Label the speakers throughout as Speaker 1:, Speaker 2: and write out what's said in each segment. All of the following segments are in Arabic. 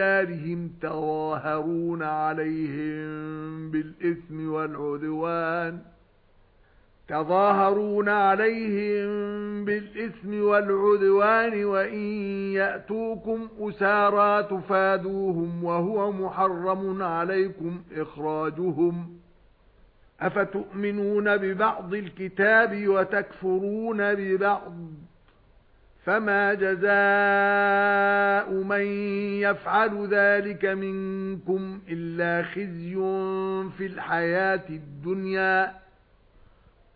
Speaker 1: دِيَارِهِمْ تَظَاهَرُونَ عَلَيْهِمْ بِالْإِثْمِ وَالْعُدْوَانِ تَظَاهَرُونَ عَلَيْهِمْ بِالْإِثْمِ وَالْعُدْوَانِ وَإِنْ يَأْتُوكُمْ أُسَارَى تُفَادُوهُمْ وَهُوَ مُحَرَّمٌ عَلَيْكُمْ إِخْرَاجُهُمْ. أَفَتُؤْمِنُونَ بِبَعْضِ الْكِتَابِ وَتَكْفُرُونَ بِبَعْضٍ؟ فَمَا جَزَاءُ مَن يَفْعَلُ ذَلِكَ مِنكُمْ إِلَّا خِزْيٌ فِي الْحَيَاةِ الدُّنْيَا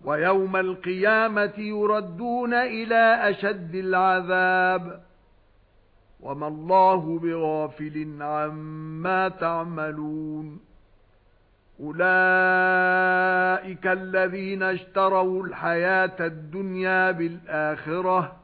Speaker 1: وَيَوْمَ الْقِيَامَةِ يُرَدُّونَ إِلَى أَشَدِّ الْعَذَابِ وَمَا اللَّهُ بِغَافِلٍ عَمَّا تَعْمَلُونَ أُولَئِكَ الَّذِينَ اشْتَرَوُا الْحَيَاةَ الدُّنْيَا بِالْآخِرَةِ